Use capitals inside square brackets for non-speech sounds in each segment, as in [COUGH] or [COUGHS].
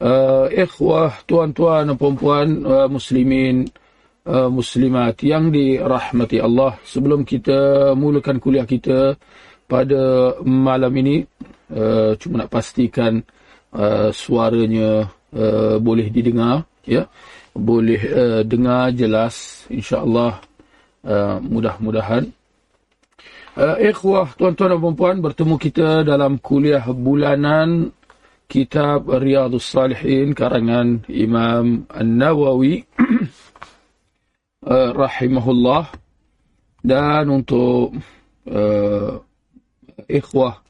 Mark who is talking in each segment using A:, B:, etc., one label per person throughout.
A: uh, ikhwah, tuan-tuan dan puan-puan uh, muslimin, uh, muslimat yang dirahmati Allah. Sebelum kita mulakan kuliah kita pada malam ini, uh, cuma nak pastikan uh, suaranya uh, boleh didengar, ya, boleh uh, dengar jelas, insyaAllah uh, mudah-mudahan. Uh, ikhwah, tuan-tuan dan puan-puan, bertemu kita dalam kuliah bulanan kitab Riyadhus Salihin karangan Imam An-Nawawi uh, [CLEARS THROAT] rahimahullah. Dan untuk uh, ikhwah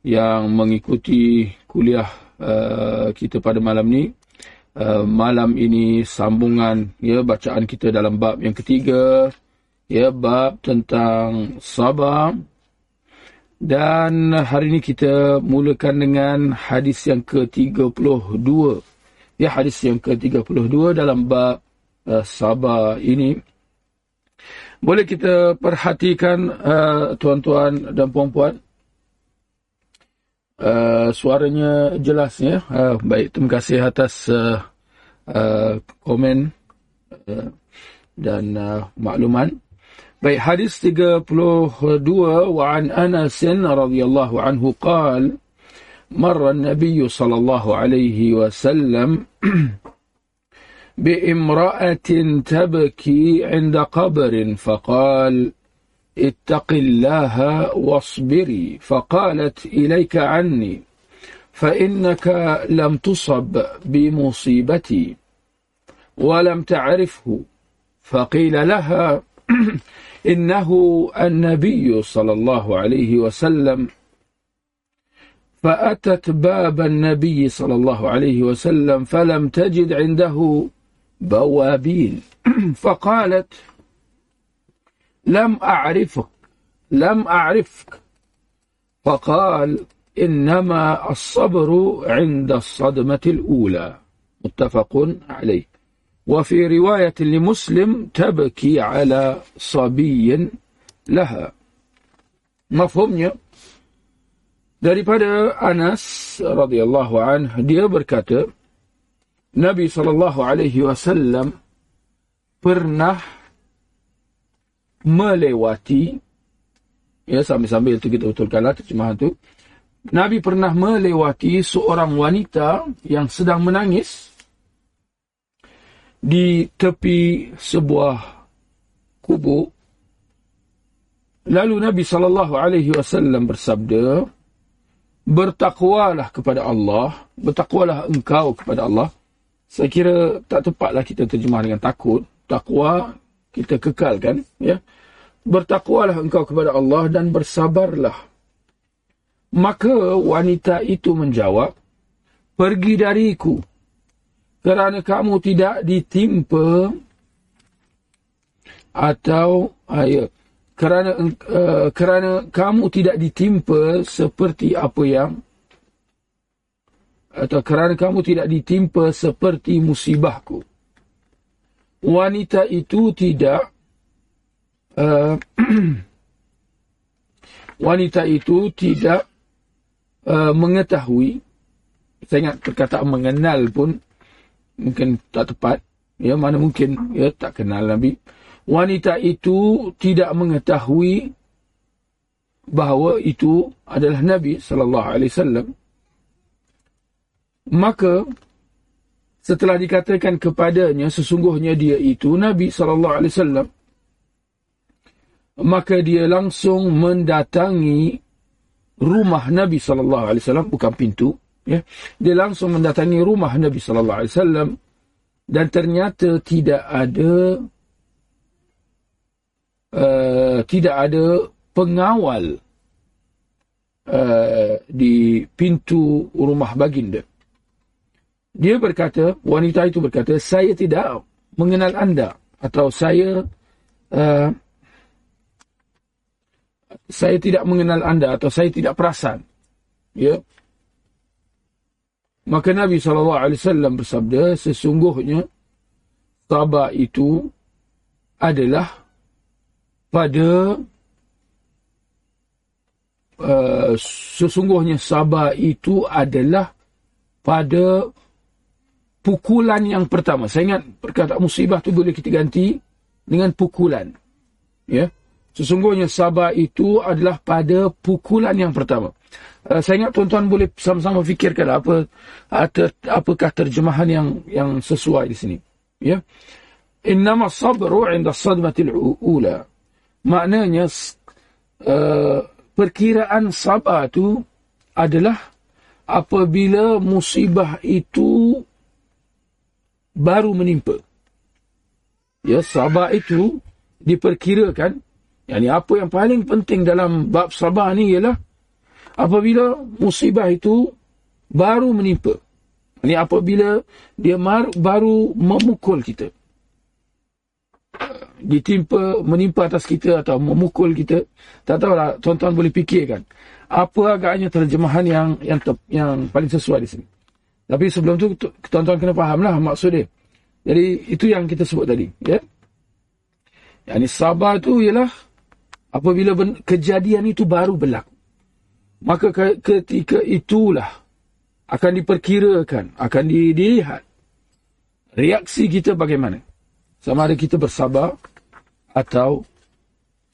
A: yang mengikuti kuliah uh, kita pada malam ni uh, malam ini sambungan ya bacaan kita dalam bab yang ketiga ya bab tentang sabar dan hari ini kita mulakan dengan hadis yang ke-32. Ya, hadis yang ke-32 dalam bab uh, sabar ini. Boleh kita perhatikan uh, tuan-tuan dan puan-puan? Uh, suaranya jelas ya. Uh, baik, terima kasih atas uh, uh, komen uh, dan uh, makluman. Baik hadis 32 wa an Anas radhiyallahu anhu قال مر النبي صلى الله عليه وسلم [CLEARS THROAT] بامرأة تبكي عند قبر فقال اتق الله واصبري. فقالت إليك عني فإنك لم تصب بمصيبتي ولم تعرفه. فقيل لها [CLEARS THROAT] إنه النبي صلى الله عليه وسلم فأتت باب النبي صلى الله عليه وسلم فلم تجد عنده بوابين. [CLEARS THROAT] فقالت لم أعرفك لم أعرفك. فقال إنما الصبر عند الصدمة الأولى. متفق عليه. وفي رواية لمسلم تبكي على صبي لها mafhumnya daripada Anas radhiyallahu anh dia berkata Nabi sallallahu alaihi wasallam pernah melewati ya sambil-sambil itu kita betulkanlah terjemahan itu Nabi pernah melewati seorang wanita yang sedang menangis di tepi sebuah kubur. Lalu Nabi sallallahu alaihi wasallam bersabda bertakwalah kepada Allah bertakwalah engkau kepada Allah. Saya kira tak tepatlah kita terjemah dengan takut. Takwa kita kekalkan ya. Bertakwalah engkau kepada Allah dan bersabarlah. Maka wanita itu menjawab pergi dariku kerana kamu tidak ditimpa atau ayat ah, kerana uh, kerana kamu tidak ditimpa seperti apa yang atau kerana kamu tidak ditimpa seperti musibahku. Wanita itu tidak uh, [CLEARS THROAT] wanita itu tidak uh, mengetahui. Saya ingat perkataan mengenal pun mungkin tak tepat. Ya mana mungkin? Ya tak kenal nabi. Wanita itu tidak mengetahui bahawa itu adalah nabi sallallahu alaihi wasallam. Maka setelah dikatakan kepadanya sesungguhnya dia itu nabi sallallahu alaihi wasallam maka dia langsung mendatangi rumah nabi sallallahu alaihi wasallam bukan pintu ya. Dia langsung mendatangi rumah Nabi sallallahu alaihi wasallam dan ternyata tidak ada uh, tidak ada pengawal uh, di pintu rumah baginda. Dia berkata wanita itu berkata saya tidak mengenal anda atau saya uh, saya tidak mengenal anda atau saya tidak perasan. Ya maka Nabi SAW bersabda sesungguhnya sabar itu adalah pada uh, sesungguhnya sabar itu adalah pada pukulan yang pertama. Saya ingat perkataan musibah tu boleh kita ganti dengan pukulan. Ya. Sesungguhnya sabar itu adalah pada pukulan yang pertama. Uh, saya ingat tuan-tuan boleh sama-sama fikirkan apa atau apakah terjemahan yang yang sesuai di sini. Ya. Innama sabru 'inda sadmatil ula. Maknanya uh, perkiraan sabar itu adalah apabila musibah itu baru menimpa. Ya, sabar itu diperkirakan, yakni apa yang paling penting dalam bab sabar ni ialah apabila musibah itu baru menimpa. Ini apabila dia baru memukul kita. Ditimpa, menimpa atas kita atau memukul kita. Tak tahulah, tuan-tuan boleh fikirkan. Apa agaknya terjemahan yang yang, yang paling sesuai di sini. Tapi sebelum tu tuan-tuan kena fahamlah maksud dia. Jadi itu yang kita sebut tadi, ya. Yang ini sabar tu ialah apabila kejadian itu baru berlaku. Maka ketika itulah akan diperkirakan, akan dilihat reaksi kita bagaimana. Sama ada kita bersabar atau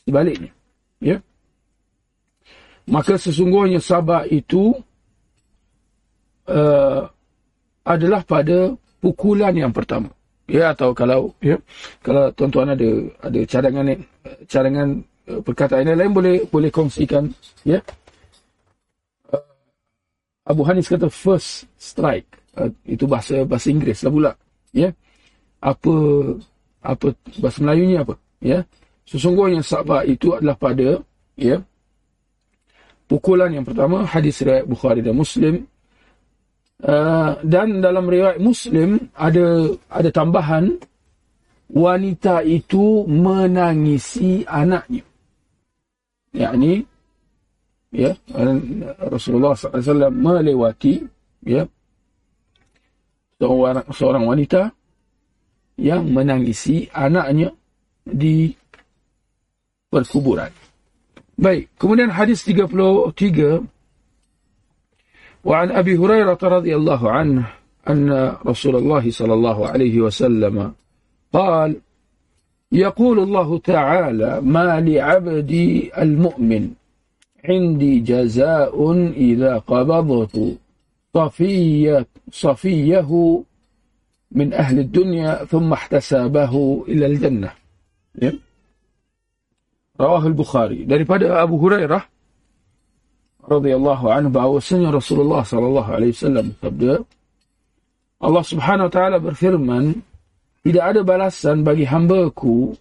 A: sebaliknya. Ya. Maka sesungguhnya sabar itu uh, adalah pada pukulan yang pertama. Ya atau kalau ya kalau tuan-tuan ada ada cadangan cadangan eh, perkataan yang lain boleh boleh kongsikan ya. Abu Hanis kata first strike uh, itu bahasa bahasa Inggeris lah pula ya. Apa apa bahasa Melayunya apa ya. Sesungguhnya sabar itu adalah pada ya pukulan yang pertama hadis riwayat Bukhari dan Muslim Uh, dan dalam riwayat Muslim ada ada tambahan wanita itu menangisi anaknya. Yakni ya Rasulullah SAW melewati ya seorang seorang wanita yang menangisi anaknya di perkuburan. Baik, kemudian hadis 33 وعن أبي هريرة رضي الله عنه أن رسول الله صلى الله عليه وسلم قال يقول الله تعالى ما لعبدي المؤمن عندي جزاء إذا قبضت صفية صفيه من أهل الدنيا ثم احتسابه إلى الجنة رواه البخاري daripada Abu Hurairah radhiyallahu anhu bahwasanya Rasulullah sallallahu alaihi wasallam bersabda Allah Subhanahu wa taala berfirman tidak ada balasan bagi hamba-Ku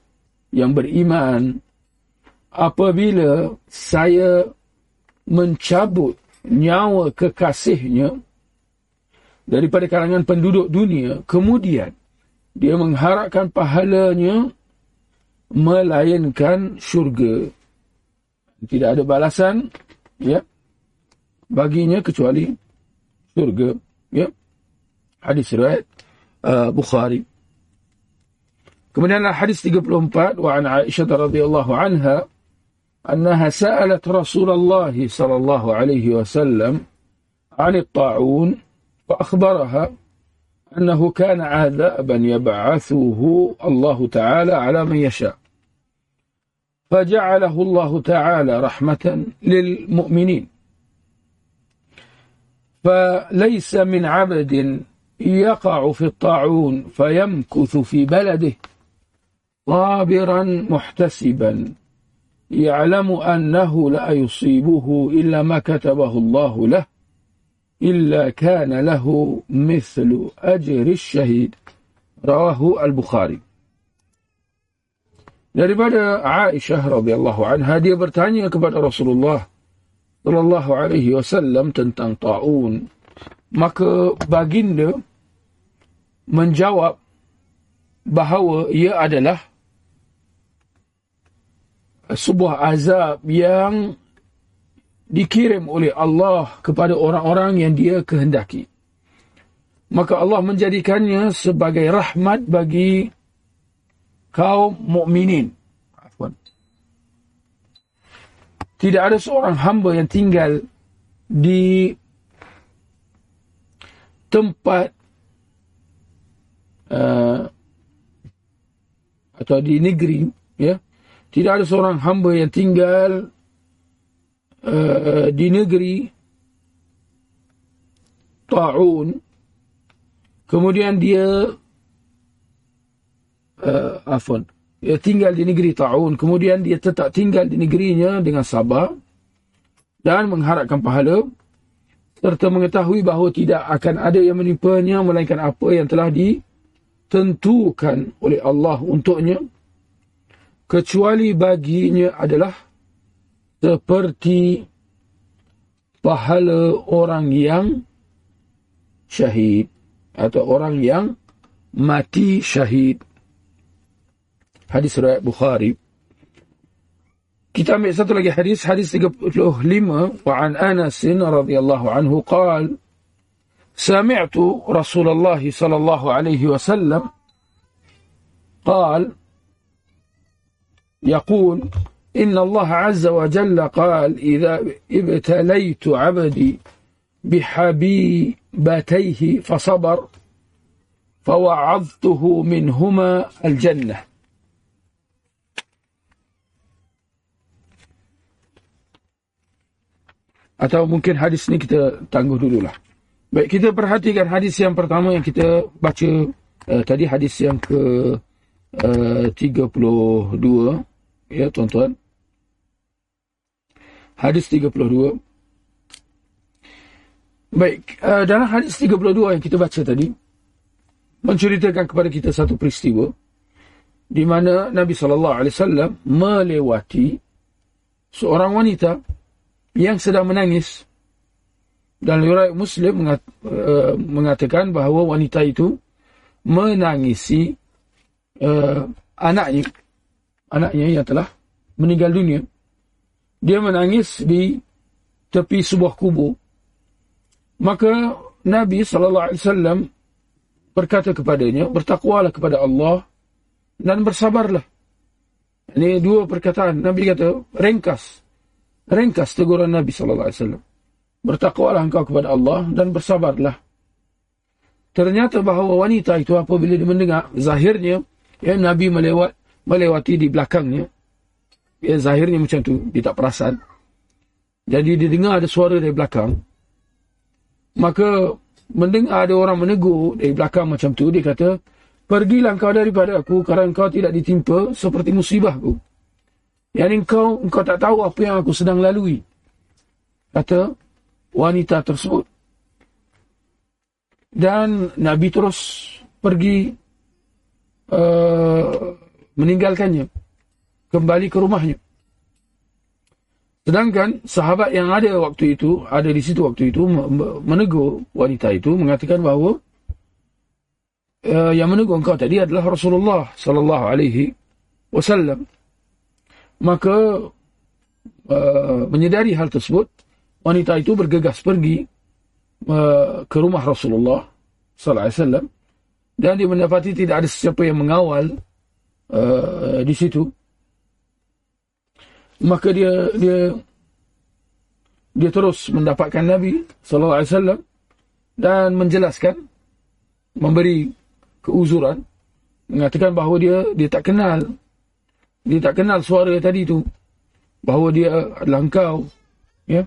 A: yang beriman apabila saya mencabut nyawa kekasihnya daripada kalangan penduduk dunia kemudian dia mengharapkan pahalanya melainkan syurga. Tidak ada balasan ya baginya kecuali surga ya. Hadis riwayat uh, Bukhari. Kemudian hadis 34 wa an Aisyah radhiyallahu anha annaha sa'alat Rasulullah sallallahu alaihi wasallam عن الطاعون فأخبرها أنه كان عذابا يبعثه الله تعالى على من يشاء. فجعله الله تعالى رحمة للمؤمنين. فليس من عبد يقع في الطاعون فيمكث في بلده صابرا محتسبا. يعلم أنه لا يصيبه إلا ما كتبه الله له إلا كان له مثل أجر الشهيد رواه البخاري daripada Aisyah radhiyallahu anha dia bertanya kepada Rasulullah sallallahu alaihi wasallam tentang taun maka baginda menjawab bahawa ia adalah sebuah azab yang dikirim oleh Allah kepada orang-orang yang dia kehendaki. Maka Allah menjadikannya sebagai rahmat bagi kaum mukminin. Tidak ada seorang hamba yang tinggal di tempat uh, atau di negeri ya tidak ada seorang hamba yang tinggal uh, di negeri ta'un. Kemudian dia uh, afwan dia tinggal di negeri ta'un. Kemudian dia tetap tinggal di negerinya dengan sabar dan mengharapkan pahala serta mengetahui bahawa tidak akan ada yang menimpanya melainkan apa yang telah ditentukan oleh Allah untuknya kecuali baginya adalah seperti pahala orang yang syahid atau orang yang mati syahid hadis riwayat Bukhari kita ambil satu lagi hadis, hadis 35. Wa'an Anas radhiyallahu anhu qal, Sami'tu Rasulullah sallallahu alaihi wasallam قال يقول إن الله عز وجل قال إذا ابتليت عبدي بحبيبتيه فصبر فوعظته منهما الجنة Atau mungkin hadis ni kita tangguh dululah. Baik, kita perhatikan hadis yang pertama yang kita baca uh, tadi hadis yang ke uh, 32 ya tuan-tuan. Hadis 32. Baik, uh, dalam hadis 32 yang kita baca tadi menceritakan kepada kita satu peristiwa di mana Nabi sallallahu alaihi wasallam melewati seorang wanita yang sedang menangis. Dan riwayat Muslim mengat, uh, mengatakan bahawa wanita itu menangisi uh, anaknya. Anaknya yang telah meninggal dunia. Dia menangis di tepi sebuah kubur. Maka Nabi SAW berkata kepadanya, bertakwalah kepada Allah dan bersabarlah. Ini dua perkataan. Nabi kata, ringkas ringkas teguran Nabi sallallahu alaihi wasallam. Bertakwalah engkau kepada Allah dan bersabarlah. Ternyata bahawa wanita itu apabila dia mendengar zahirnya ya Nabi melewat melewati di belakangnya. Ya zahirnya macam tu, dia tak perasan. Jadi dia dengar ada suara dari belakang. Maka mendengar ada orang menegur dari belakang macam tu, dia kata, "Pergilah engkau daripada aku kerana engkau tidak ditimpa seperti musibahku." Yang engkau, engkau tak tahu apa yang aku sedang lalui. Kata wanita tersebut. Dan Nabi terus pergi uh, meninggalkannya. Kembali ke rumahnya. Sedangkan sahabat yang ada waktu itu, ada di situ waktu itu, menegur wanita itu, mengatakan bahawa uh, yang menegur engkau tadi adalah Rasulullah sallallahu alaihi wasallam maka uh, menyedari hal tersebut wanita itu bergegas pergi uh, ke rumah Rasulullah sallallahu alaihi wasallam dan dia mendapati tidak ada sesiapa yang mengawal uh, di situ maka dia dia dia terus mendapatkan Nabi sallallahu alaihi wasallam dan menjelaskan memberi keuzuran mengatakan bahawa dia dia tak kenal dia tak kenal suara tadi tu. Bahawa dia adalah engkau. Ya.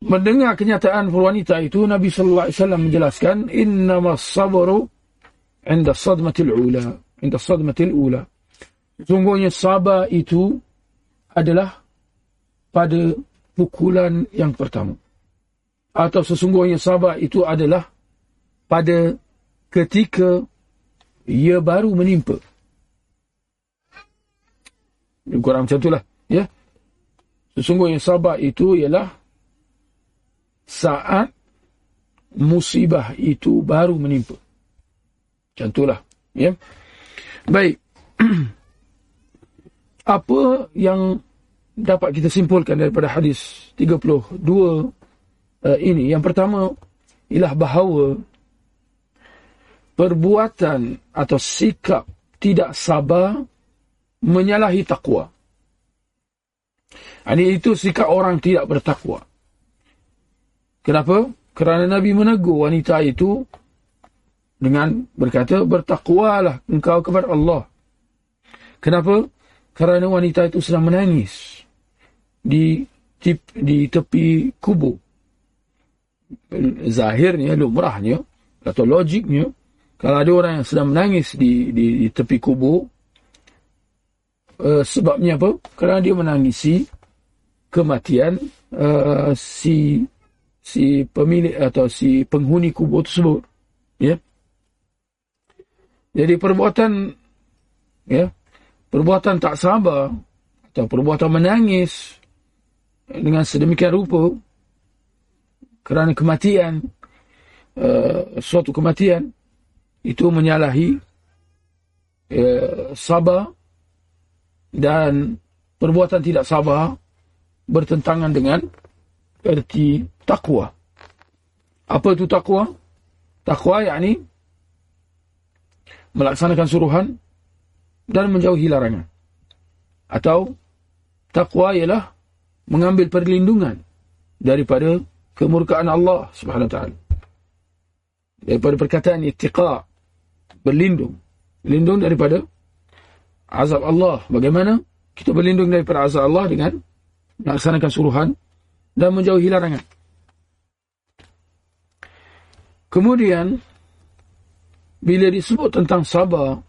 A: Mendengar kenyataan wanita itu, Nabi Sallallahu Alaihi Wasallam menjelaskan, Innama sabru inda sadmatil ula. Inda sadmatil ula. Sungguhnya sabar itu adalah pada pukulan yang pertama. Atau sesungguhnya sabar itu adalah pada ketika ia baru menimpa. Kurang macam itulah. Ya. Sesungguhnya sabar itu ialah saat musibah itu baru menimpa. Itulah. Ya. Baik. [CLEARS THROAT] Apa yang dapat kita simpulkan daripada hadis 32 uh, ini? Yang pertama, ialah bahawa perbuatan atau sikap tidak sabar menyalahi takwa. Ini itu sikap orang tidak bertakwa. Kenapa? Kerana Nabi menegur wanita itu dengan berkata, bertakwalah engkau kepada Allah. Kenapa? Kerana wanita itu sedang menangis di, di, di tepi kubur. Zahirnya, lumrahnya, atau logiknya, kalau ada orang yang sedang menangis di, di, di tepi kubur, uh, sebabnya apa? Kerana dia menangisi kematian uh, si si pemilik atau si penghuni kubur tersebut. Ya. Jadi perbuatan ya, perbuatan tak sabar atau perbuatan menangis dengan sedemikian rupa kerana kematian uh, suatu kematian itu menyalahi eh, sabar dan perbuatan tidak sabar bertentangan dengan erti takwa. Apa itu takwa? Takwa yakni melaksanakan suruhan dan menjauhi larangan. Atau takwa ialah mengambil perlindungan daripada kemurkaan Allah Subhanahu wa taala. Daripada perkataan ittiqa berlindung. Berlindung daripada azab Allah. Bagaimana kita berlindung daripada azab Allah dengan melaksanakan suruhan dan menjauhi larangan. Kemudian, bila disebut tentang sabar,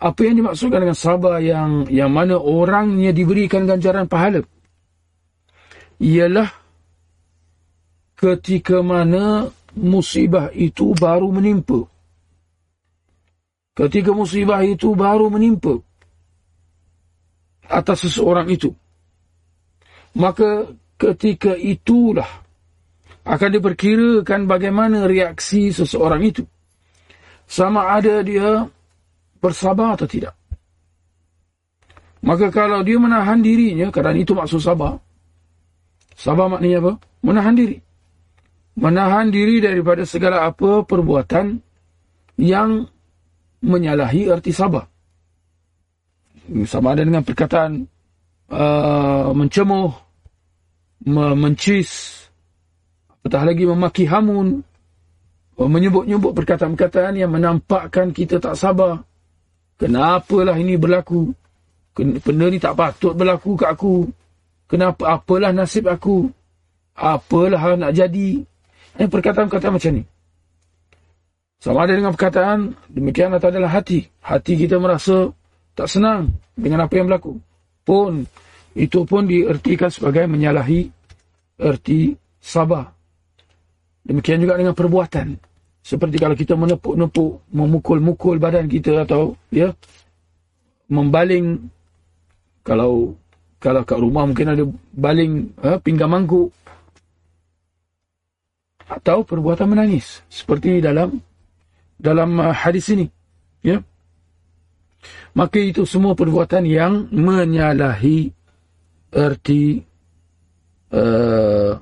A: apa yang dimaksudkan dengan sabar yang yang mana orangnya diberikan ganjaran pahala? Ialah ketika mana musibah itu baru menimpa. Ketika musibah itu baru menimpa atas seseorang itu, maka ketika itulah akan diperkirakan bagaimana reaksi seseorang itu. Sama ada dia bersabar atau tidak. Maka kalau dia menahan dirinya, kerana itu maksud sabar. Sabar maknanya apa? Menahan diri. Menahan diri daripada segala apa perbuatan yang menyalahi arti sabar. Sama ada dengan perkataan uh, mencemuh, mencis, apatah lagi memaki hamun, menyebut-nyebut perkataan-perkataan yang menampakkan kita tak sabar. Kenapalah ini berlaku? Benda ni tak patut berlaku ke aku. Kenapa? Apalah nasib aku? Apalah nak jadi? Eh, perkataan-perkataan macam ni. Sama ada dengan perkataan, demikian atau adalah hati. Hati kita merasa tak senang dengan apa yang berlaku. Pun, itu pun diertikan sebagai menyalahi erti sabar. Demikian juga dengan perbuatan. Seperti kalau kita menepuk-nepuk, memukul-mukul badan kita atau ya membaling kalau kalau kat rumah mungkin ada baling ha, pinggang mangkuk atau perbuatan menangis seperti dalam dalam uh, hadis ini ya maka itu semua perbuatan yang menyalahi erti uh,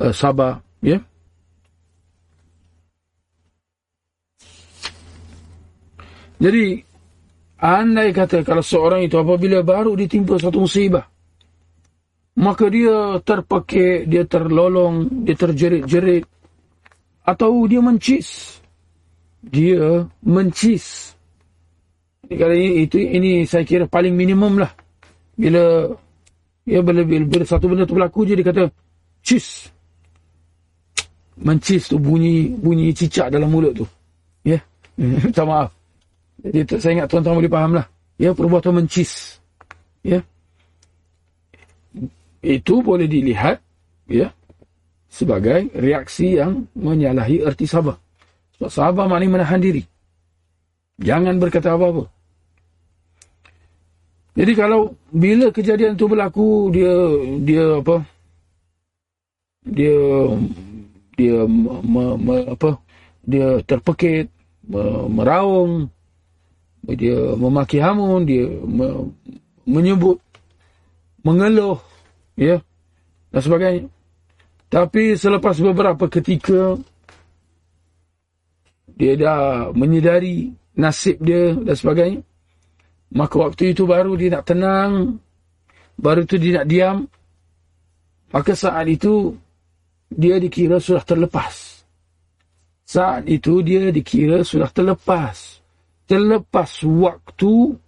A: uh, ya. Jadi andai kata kalau seorang itu apabila baru ditimpa satu musibah maka dia terpakai dia terlolong dia terjerit-jerit atau dia mencis. Dia mencis. Kali ini itu ini saya kira paling minimum lah. Bila ya bila, bila, bila satu benda tu berlaku je dia kata cis mencis tu bunyi bunyi cicak dalam mulut tu. Ya? [LAUGHS] Minta maaf. Jadi saya ingat tuan-tuan boleh faham lah. Ya perbuatan mencis ya? Itu boleh dilihat ya sebagai reaksi yang menyalahi erti sabar. Sebab sabar maknanya menahan diri. Jangan berkata apa-apa. Jadi kalau bila kejadian itu berlaku dia dia apa? Dia dia me, me, apa dia terpekit meraung, dia memaki hamun, dia me, menyebut, mengeluh, ya, dan sebagainya. Tapi selepas beberapa ketika, dia dah menyedari nasib dia dan sebagainya, maka waktu itu baru dia nak tenang, baru itu dia nak diam, maka saat itu dia dikira sudah terlepas. Saat itu dia dikira sudah terlepas. Terlepas waktu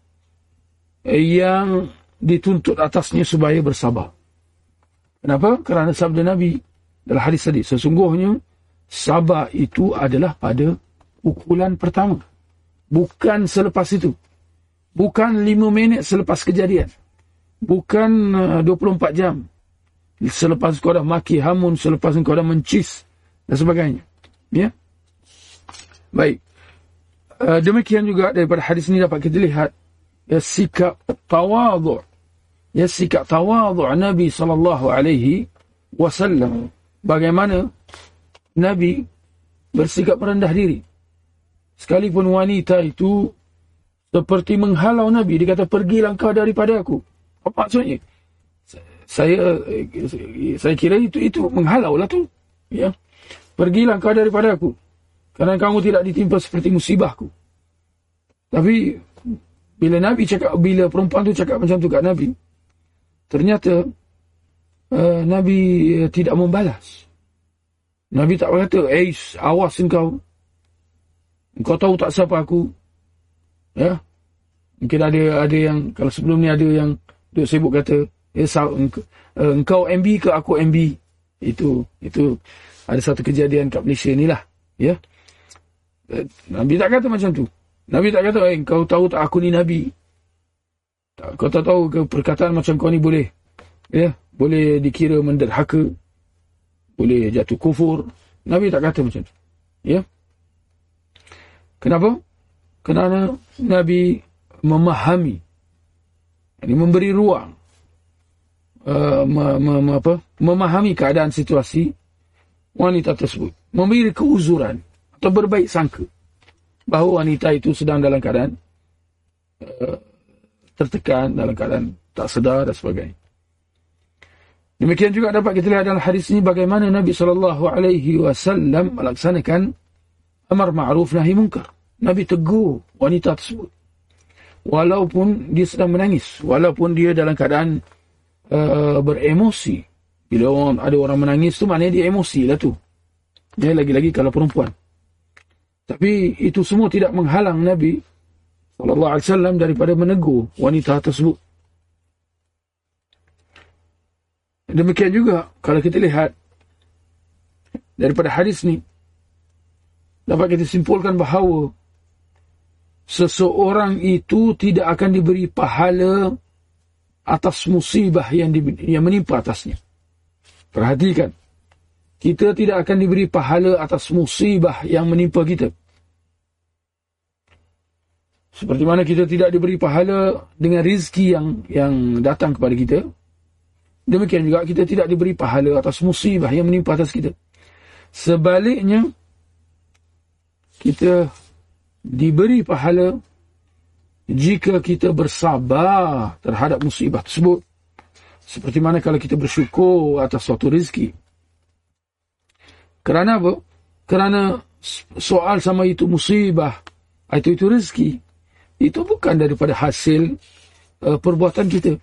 A: yang dituntut atasnya supaya bersabar. Kenapa? Kerana sabda Nabi dalam hadis tadi. Sesungguhnya sabar itu adalah pada pukulan pertama. Bukan selepas itu. Bukan lima minit selepas kejadian. Bukan uh, 24 jam. Selepas kau dah maki hamun, selepas kau dah mencis dan sebagainya. Ya. Baik. Uh, demikian juga daripada hadis ini dapat kita lihat ya sikap tawadhu ya sikap tawadhu Nabi sallallahu alaihi wasallam bagaimana Nabi bersikap merendah diri sekalipun wanita itu seperti menghalau Nabi dia kata pergilah kau daripada aku apa maksudnya saya saya kira itu itu menghalau lah tu ya pergilah kau daripada aku kerana kamu tidak ditimpa seperti musibahku. Tapi bila Nabi cakap, bila perempuan tu cakap macam tu kat Nabi, ternyata uh, Nabi uh, tidak membalas. Nabi tak berkata, eh, awas engkau. Engkau tahu tak siapa aku? Ya. Mungkin ada ada yang, kalau sebelum ni ada yang duk sibuk kata, eh, engkau, uh, engkau MB ke aku MB? Itu, itu ada satu kejadian kat Malaysia ni lah. Ya. Eh, Nabi tak kata macam tu. Nabi tak kata, eh, kau tahu tak aku ni Nabi. Kau tak tahu ke perkataan macam kau ni boleh. Ya, boleh dikira menderhaka. Boleh jatuh kufur. Nabi tak kata macam tu. Ya. Kenapa? Kerana Nabi memahami. Ini memberi ruang. Uh, me, me, me, apa? Memahami keadaan situasi wanita tersebut. Memberi keuzuran atau berbaik sangka bahawa wanita itu sedang dalam keadaan uh, tertekan, dalam keadaan tak sedar dan sebagainya. Demikian juga dapat kita lihat dalam hadis ini bagaimana Nabi SAW melaksanakan amar ma'ruf nahi munkar. Nabi tegur wanita tersebut. Walaupun dia sedang menangis. Walaupun dia dalam keadaan uh, beremosi. Bila orang, ada orang menangis tu maknanya dia emosi lah tu. Ya, lagi-lagi kalau perempuan. Tapi itu semua tidak menghalang Nabi wasallam daripada menegur wanita tersebut. Demikian juga kalau kita lihat daripada hadis ni dapat kita simpulkan bahawa seseorang itu tidak akan diberi pahala atas musibah yang, di, yang menimpa atasnya. Perhatikan kita tidak akan diberi pahala atas musibah yang menimpa kita. Seperti mana kita tidak diberi pahala dengan rizki yang yang datang kepada kita. Demikian juga kita tidak diberi pahala atas musibah yang menimpa atas kita. Sebaliknya, kita diberi pahala jika kita bersabar terhadap musibah tersebut. Seperti mana kalau kita bersyukur atas suatu rizki. Kerana apa? Kerana soal sama itu musibah, itu itu rezeki. Itu bukan daripada hasil uh, perbuatan kita.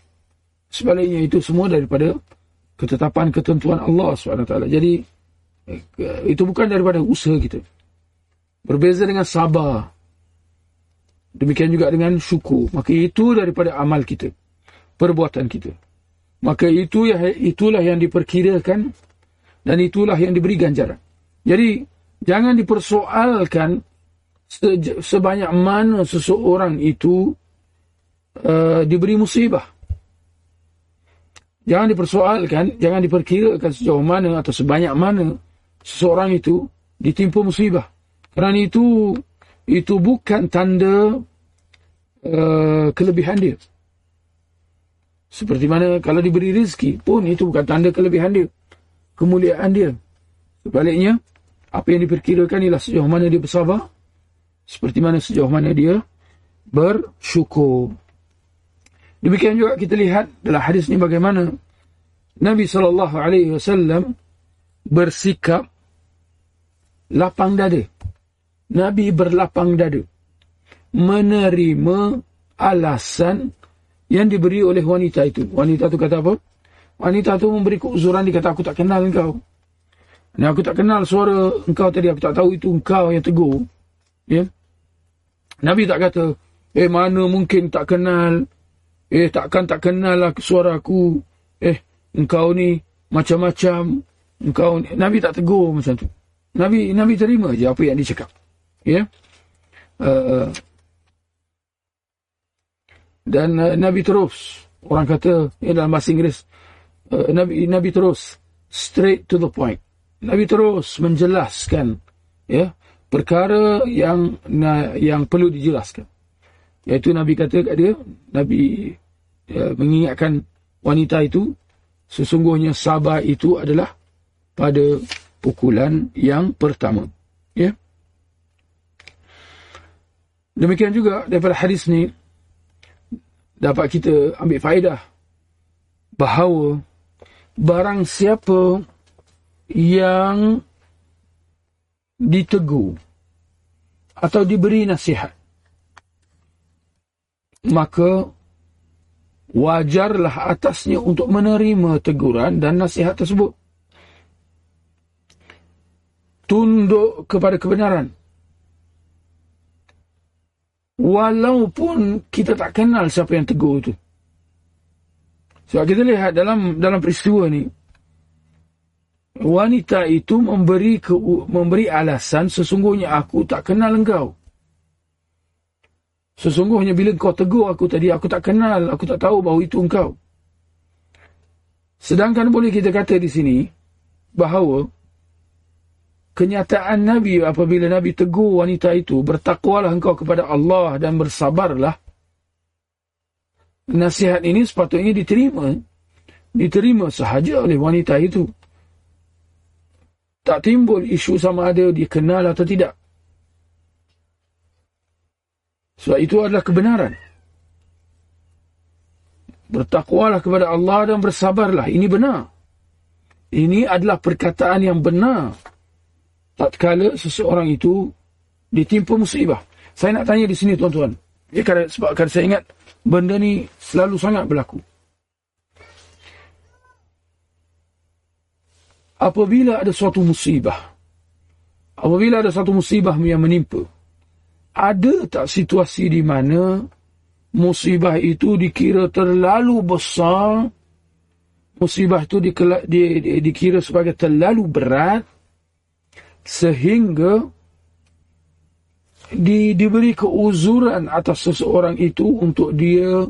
A: Sebaliknya itu semua daripada ketetapan ketentuan Allah SWT. Jadi uh, itu bukan daripada usaha kita. Berbeza dengan sabar. Demikian juga dengan syukur. Maka itu daripada amal kita. Perbuatan kita. Maka itu itulah yang diperkirakan dan itulah yang diberi ganjaran. Jadi jangan dipersoalkan sebanyak mana seseorang itu uh, diberi musibah. Jangan dipersoalkan, jangan diperkirakan sejauh mana atau sebanyak mana seseorang itu ditimpa musibah. Kerana itu itu bukan tanda uh, kelebihan dia. Seperti mana kalau diberi rezeki pun itu bukan tanda kelebihan dia kemuliaan dia. Sebaliknya, apa yang diperkirakan ialah sejauh mana dia bersabar, seperti mana sejauh mana dia bersyukur. Demikian juga kita lihat dalam hadis ini bagaimana Nabi wasallam bersikap lapang dada. Nabi berlapang dada menerima alasan yang diberi oleh wanita itu. Wanita itu kata apa? Wanita itu memberi keuzuran dia kata aku tak kenal engkau. Ini aku tak kenal suara engkau tadi aku tak tahu itu engkau yang tegur. Ya. Nabi tak kata, "Eh mana mungkin tak kenal Eh, takkan tak kenal lah suara aku. Eh, engkau ni macam-macam. Engkau ni. Nabi tak tegur macam tu. Nabi Nabi terima je apa yang dia cakap. Ya. Yeah? Uh, dan uh, Nabi terus. Orang kata, ya, dalam bahasa Inggeris. Uh, Nabi Nabi terus. Straight to the point. Nabi terus menjelaskan. Ya. Yeah, perkara yang yang perlu dijelaskan. Iaitu Nabi kata kat dia, Nabi ya, mengingatkan wanita itu, sesungguhnya sabar itu adalah pada pukulan yang pertama. Ya. Demikian juga daripada hadis ni, dapat kita ambil faedah bahawa barang siapa yang ditegur atau diberi nasihat maka wajarlah atasnya untuk menerima teguran dan nasihat tersebut. Tunduk kepada kebenaran. Walaupun kita tak kenal siapa yang tegur itu. Sebab kita lihat dalam dalam peristiwa ni, wanita itu memberi ke, memberi alasan sesungguhnya aku tak kenal engkau. Sesungguhnya bila kau tegur aku tadi, aku tak kenal, aku tak tahu bahawa itu engkau. Sedangkan boleh kita kata di sini bahawa kenyataan Nabi apabila Nabi tegur wanita itu, bertakwalah engkau kepada Allah dan bersabarlah. Nasihat ini sepatutnya diterima. Diterima sahaja oleh wanita itu. Tak timbul isu sama ada dia kenal atau tidak. Sebab itu adalah kebenaran. Bertakwalah kepada Allah dan bersabarlah. Ini benar. Ini adalah perkataan yang benar. Tak kala seseorang itu ditimpa musibah. Saya nak tanya di sini tuan-tuan. Ya, sebab kan saya ingat benda ni selalu sangat berlaku. Apabila ada suatu musibah. Apabila ada suatu musibah yang menimpa ada tak situasi di mana musibah itu dikira terlalu besar, musibah itu di, di, di, dikira sebagai terlalu berat, sehingga di, diberi keuzuran atas seseorang itu untuk dia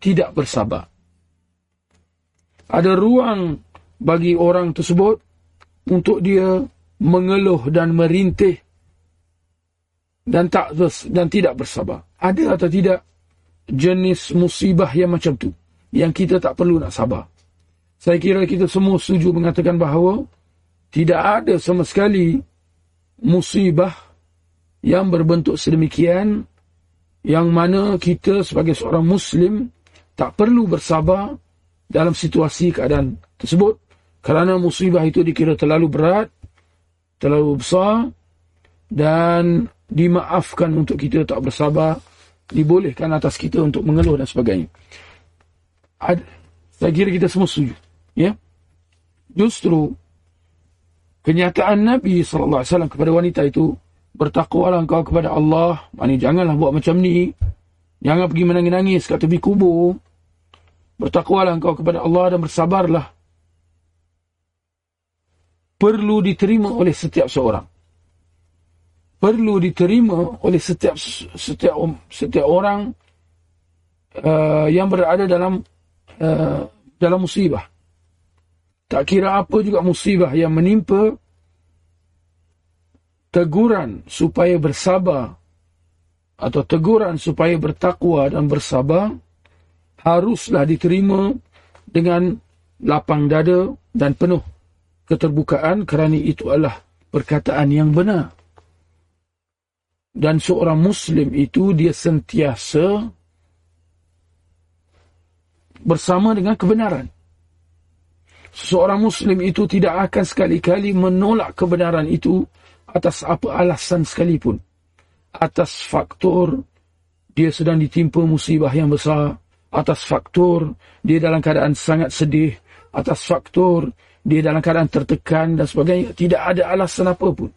A: tidak bersabar. Ada ruang bagi orang tersebut untuk dia mengeluh dan merintih dan tak dan tidak bersabar. Ada atau tidak jenis musibah yang macam tu yang kita tak perlu nak sabar. Saya kira kita semua setuju mengatakan bahawa tidak ada sama sekali musibah yang berbentuk sedemikian yang mana kita sebagai seorang muslim tak perlu bersabar dalam situasi keadaan tersebut kerana musibah itu dikira terlalu berat, terlalu besar dan dimaafkan untuk kita tak bersabar, dibolehkan atas kita untuk mengeluh dan sebagainya. Ad, saya kira kita semua setuju. Ya? Justru, kenyataan Nabi SAW kepada wanita itu, bertakwalah engkau kepada Allah, Mani, janganlah buat macam ni, jangan pergi menangis-nangis kat tepi kubur, bertakwalah engkau kepada Allah dan bersabarlah, perlu diterima oleh setiap seorang. Perlu diterima oleh setiap setiap setiap orang uh, yang berada dalam uh, dalam musibah. Tak kira apa juga musibah yang menimpa, teguran supaya bersabar atau teguran supaya bertakwa dan bersabar haruslah diterima dengan lapang dada dan penuh keterbukaan kerana itu adalah perkataan yang benar dan seorang muslim itu dia sentiasa bersama dengan kebenaran. Seorang muslim itu tidak akan sekali-kali menolak kebenaran itu atas apa alasan sekalipun. Atas faktor dia sedang ditimpa musibah yang besar, atas faktor dia dalam keadaan sangat sedih, atas faktor dia dalam keadaan tertekan dan sebagainya. Tidak ada alasan apa pun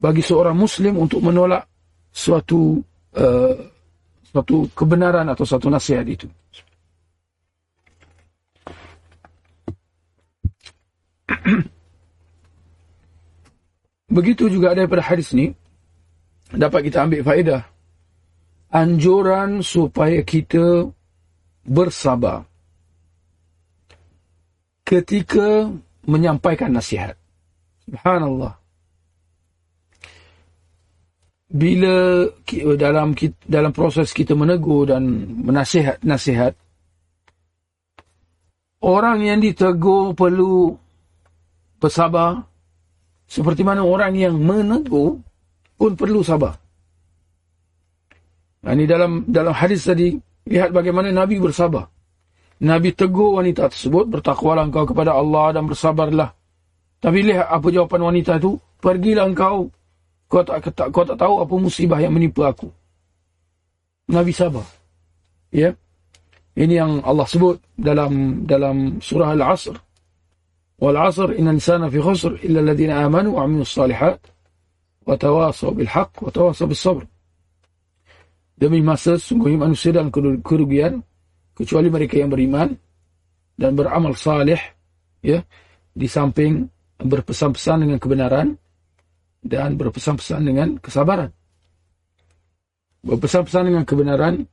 A: bagi seorang Muslim untuk menolak suatu uh, suatu kebenaran atau suatu nasihat itu. Begitu juga daripada hadis ini dapat kita ambil faedah. Anjuran supaya kita bersabar. Ketika menyampaikan nasihat. Subhanallah. Bila dalam dalam proses kita menegur dan menasihat nasihat orang yang ditegur perlu bersabar seperti mana orang yang menegur pun perlu sabar. Nah, ini dalam dalam hadis tadi lihat bagaimana Nabi bersabar. Nabi tegur wanita tersebut bertakwalah engkau kepada Allah dan bersabarlah. Tapi lihat apa jawapan wanita itu, pergilah engkau kau tak, tak, kau tak tahu apa musibah yang menimpa aku. Nabi sabar. Ya. Ini yang Allah sebut dalam dalam surah Al-Asr. Illa alladhina amanu wa 'amilus salihat wa tawasaw bil haqq wa tawasaw bis sabr. Demi masa sungguhnya manusia dalam kerugian kecuali mereka yang beriman dan beramal salih ya di samping berpesan-pesan dengan kebenaran dan berpesan-pesan dengan kesabaran. Berpesan-pesan dengan kebenaran,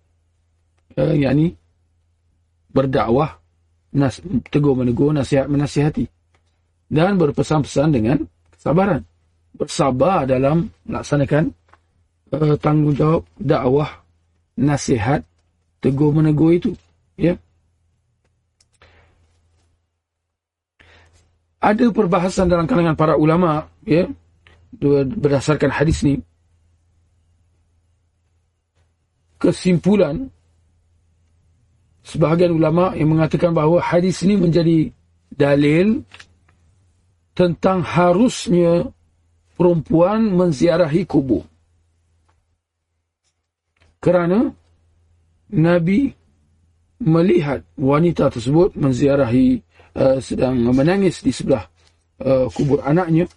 A: eh, yakni berdakwah, nas, tegur menegur, nasihat menasihati. Dan berpesan-pesan dengan kesabaran. Bersabar dalam melaksanakan eh, tanggungjawab dakwah, nasihat, tegur menegur itu. Ya. Ada perbahasan dalam kalangan para ulama, ya, berdasarkan hadis ni kesimpulan sebahagian ulama yang mengatakan bahawa hadis ini menjadi dalil tentang harusnya perempuan menziarahi kubur. Kerana Nabi melihat wanita tersebut menziarahi uh, sedang menangis di sebelah uh, kubur anaknya.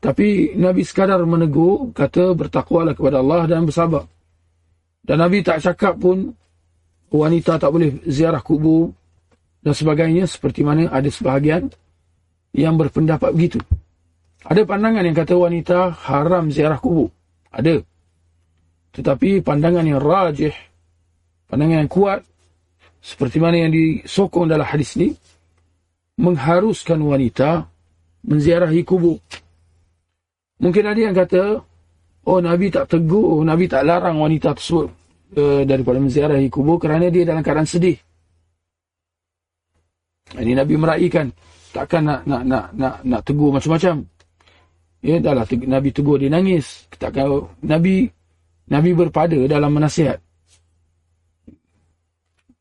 A: Tapi Nabi sekadar menegur, kata bertakwalah kepada Allah dan bersabar. Dan Nabi tak cakap pun wanita tak boleh ziarah kubur dan sebagainya seperti mana ada sebahagian yang berpendapat begitu. Ada pandangan yang kata wanita haram ziarah kubur. Ada. Tetapi pandangan yang rajih, pandangan yang kuat, seperti mana yang disokong dalam hadis ini, mengharuskan wanita menziarahi kubur. Mungkin ada yang kata, oh Nabi tak tegur, oh, Nabi tak larang wanita tersebut uh, daripada menziarahi kubur kerana dia dalam keadaan sedih. Ini Nabi meraihkan, takkan nak nak nak nak, nak tegur macam-macam. Ya, dahlah Nabi tegur dia nangis. Takkan Nabi Nabi berpada dalam menasihat.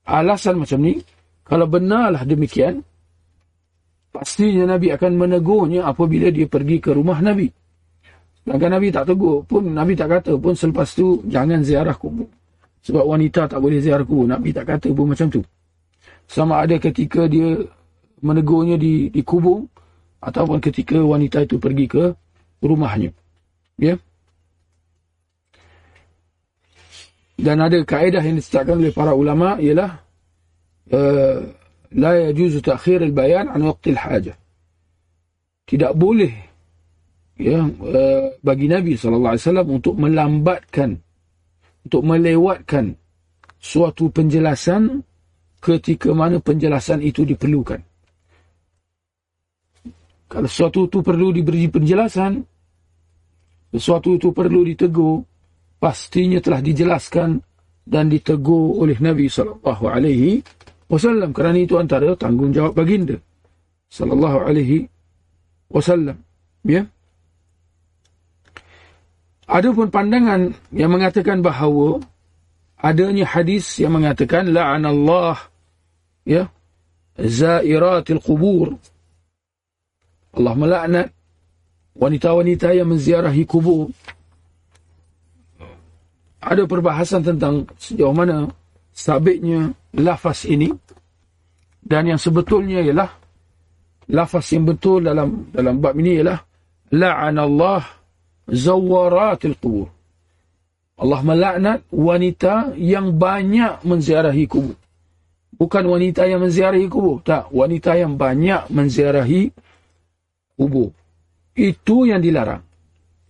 A: Alasan macam ni, kalau benarlah demikian, pastinya Nabi akan menegurnya apabila dia pergi ke rumah Nabi. Sedangkan Nabi tak tegur pun, Nabi tak kata pun selepas tu jangan ziarah kubur. Sebab wanita tak boleh ziarah kubur. Nabi tak kata pun macam tu. Sama ada ketika dia menegurnya di, di kubur ataupun ketika wanita itu pergi ke rumahnya. Ya. Dan ada kaedah yang disetakkan oleh para ulama ialah uh, la yajuzu ta'khir al-bayan an waqti al-hajah. Tidak boleh ya uh, bagi Nabi sallallahu alaihi wasallam untuk melambatkan untuk melewatkan suatu penjelasan ketika mana penjelasan itu diperlukan. Kalau sesuatu itu perlu diberi penjelasan, sesuatu itu perlu ditegur, pastinya telah dijelaskan dan ditegur oleh Nabi sallallahu alaihi wasallam kerana itu antara tanggungjawab baginda sallallahu alaihi wasallam. Ya. Yeah? ada pun pandangan yang mengatakan bahawa adanya hadis yang mengatakan la'anallah ya zairatil qubur Allah melaknat wanita-wanita yang menziarahi kubur. Ada perbahasan tentang sejauh mana sabitnya lafaz ini. Dan yang sebetulnya ialah lafaz yang betul dalam dalam bab ini ialah la'anallah zawaratil qubur. Allah melaknat wanita yang banyak menziarahi kubur. Bukan wanita yang menziarahi kubur. Tak wanita yang banyak menziarahi kubur itu yang dilarang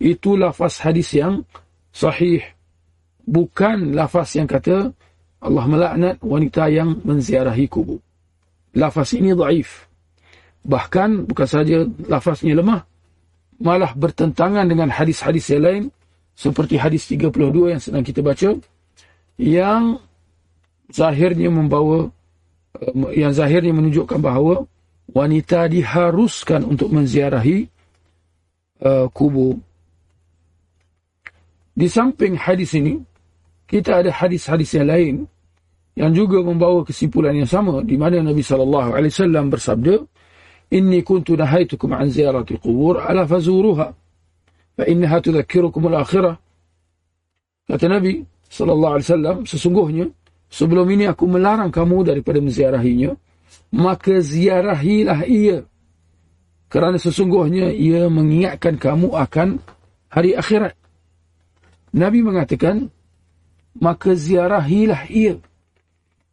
A: itu lafaz hadis yang sahih bukan lafaz yang kata Allah melaknat wanita yang menziarahi kubur. Lafaz ini dhaif. Bahkan bukan saja lafaznya lemah, malah bertentangan dengan hadis-hadis yang lain seperti hadis 32 yang sedang kita baca yang zahirnya membawa eh, yang zahirnya menunjukkan bahawa wanita diharuskan untuk menziarahi uh, kubur. Di samping hadis ini, kita ada hadis-hadis yang lain yang juga membawa kesimpulan yang sama di mana Nabi sallallahu alaihi wasallam bersabda inni kuntu nahaitukum an ziyarati qubur ala fazuruha fa innaha tudhakkirukum al-akhirah kata Nabi sallallahu alaihi wasallam sesungguhnya sebelum ini aku melarang kamu daripada menziarahinya maka ziarahilah ia kerana sesungguhnya ia mengingatkan kamu akan hari akhirat Nabi mengatakan maka ziarahilah ia.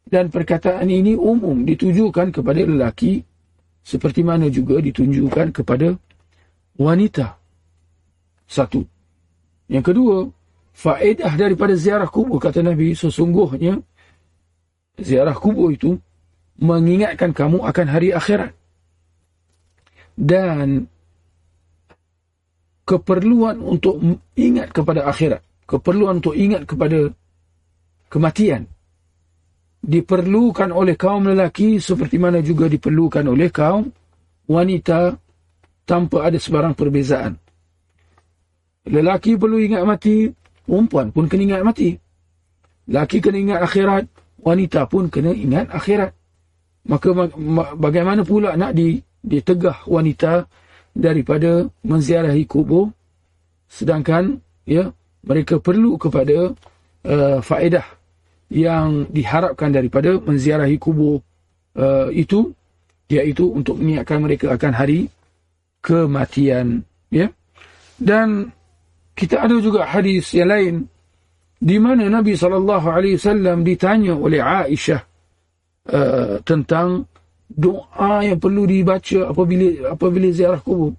A: Dan perkataan ini umum ditujukan kepada lelaki seperti mana juga ditunjukkan kepada wanita. Satu. Yang kedua, faedah daripada ziarah kubur kata Nabi sesungguhnya ziarah kubur itu mengingatkan kamu akan hari akhirat. Dan keperluan untuk ingat kepada akhirat, keperluan untuk ingat kepada kematian diperlukan oleh kaum lelaki seperti mana juga diperlukan oleh kaum wanita tanpa ada sebarang perbezaan. Lelaki perlu ingat mati, perempuan pun kena ingat mati. Lelaki kena ingat akhirat, wanita pun kena ingat akhirat. Maka bagaimana pula nak di, ditegah wanita daripada menziarahi kubur? Sedangkan ya mereka perlu kepada uh, faedah yang diharapkan daripada menziarahi kubur uh, itu iaitu untuk mengingatkan mereka akan hari kematian ya. Dan kita ada juga hadis yang lain di mana Nabi wasallam ditanya oleh Aisyah uh, tentang doa yang perlu dibaca apabila apabila ziarah kubur